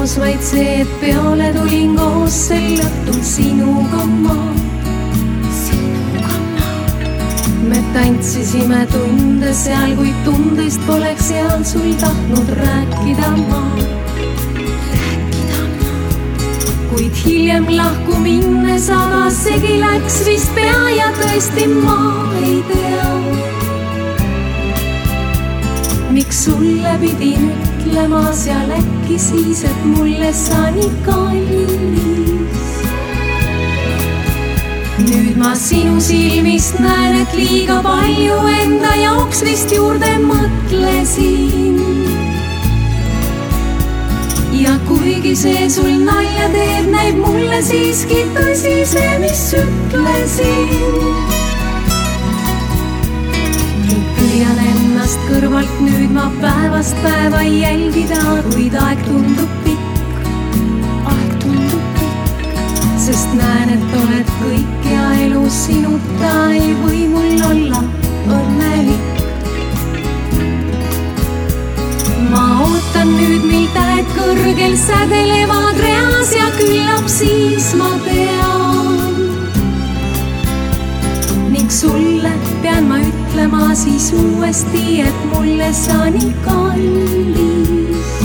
meenus vaid see, et peale tulin koos sel õhtul sinuga ma. me tantsisime tunde seal, kuid tundest poleks seal sul tahtnud rääkida ma. kuid hiljem lahku minnes, aga segi läks vist pea ja tõesti ma ei tea miks sulle pidin ütlema seal äkki siis, et mulle sa nii kallis. nüüd ma sinu silmist näen, et liiga palju enda jaoks vist juurde mõtlesin. ja kuigi see sul nalja teeb, näib mulle siiski tõsi see, mis ütlesin püüan ennast kõrvalt nüüd ma päevast päeva jälgida, kuid aeg tundub pikk, aeg tundub pikk, sest näen, et oled kõik ja elu sinuta ei või mul olla õnnelik. ma ootan nüüd, mil tähed kõrgel sädelevad reas ja küllap siis ma tean ning ütlema siis uuesti, et mulle sa nii kallis.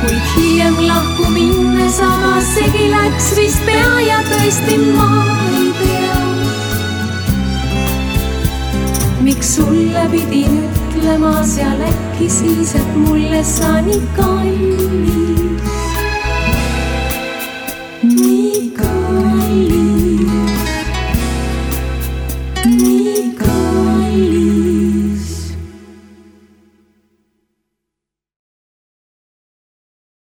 kuid hiljem lahku minnes, aga läks vist pea ja tõesti ma ei tea. miks sulle pidin ütlema seal äkki siis, et mulle sa nii kallis.